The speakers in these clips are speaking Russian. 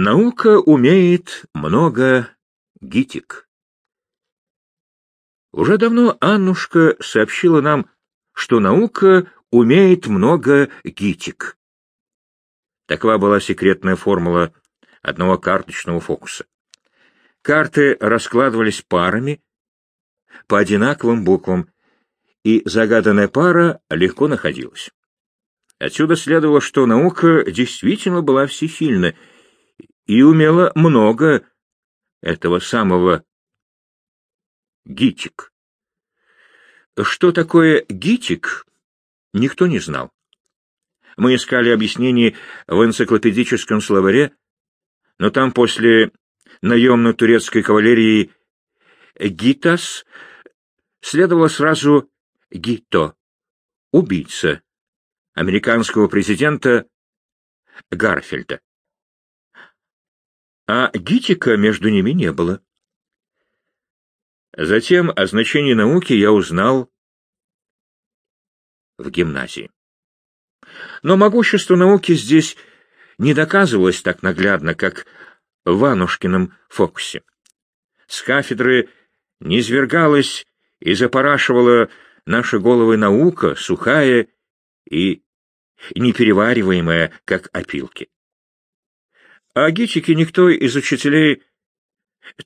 Наука умеет много гитик. Уже давно Аннушка сообщила нам, что наука умеет много гитик. Такова была секретная формула одного карточного фокуса. Карты раскладывались парами по одинаковым буквам, и загаданная пара легко находилась. Отсюда следовало, что наука действительно была всесильна и умела много этого самого гитик. Что такое гитик, никто не знал. Мы искали объяснение в энциклопедическом словаре, но там после наемно-турецкой кавалерии «гитас» следовало сразу «гито» — убийца американского президента Гарфельда а гитика между ними не было. Затем о значении науки я узнал в гимназии. Но могущество науки здесь не доказывалось так наглядно, как в Ванушкином фокусе. С кафедры низвергалась и запорашивала наши головы наука, сухая и неперевариваемая, как опилки. О гитике никто из учителей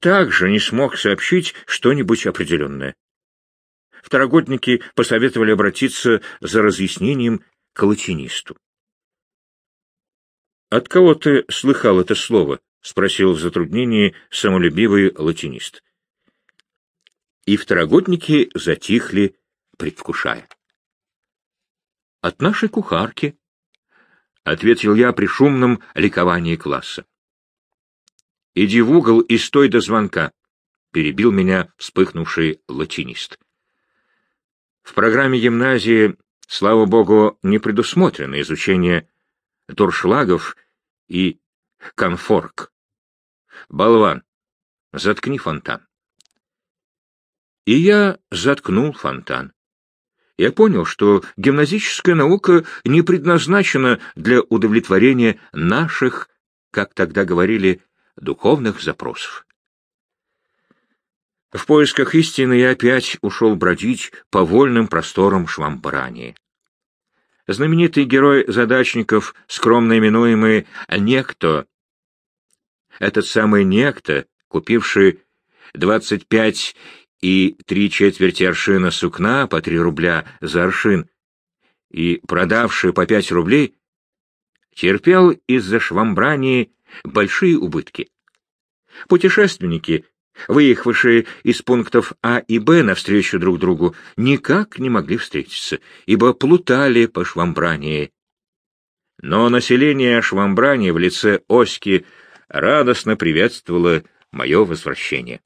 также не смог сообщить что-нибудь определенное. Второгодники посоветовали обратиться за разъяснением к латинисту. «От кого ты слыхал это слово?» — спросил в затруднении самолюбивый латинист. И второгодники затихли, предвкушая. «От нашей кухарки», — ответил я при шумном ликовании класса. — Иди в угол и стой до звонка, — перебил меня вспыхнувший латинист. В программе гимназии, слава богу, не предусмотрено изучение дуршлагов и конфорк. Болван, заткни фонтан. И я заткнул фонтан я понял, что гимназическая наука не предназначена для удовлетворения наших, как тогда говорили, духовных запросов. В поисках истины я опять ушел бродить по вольным просторам Швамбрании. Знаменитый герой задачников, скромно именуемый Некто, этот самый Некто, купивший двадцать пять и три четверти аршина сукна по три рубля за аршин, и продавший по пять рублей, терпел из-за швамбрании большие убытки. Путешественники, выехавшие из пунктов А и Б навстречу друг другу, никак не могли встретиться, ибо плутали по швамбрании. Но население швамбрани в лице Оськи радостно приветствовало мое возвращение.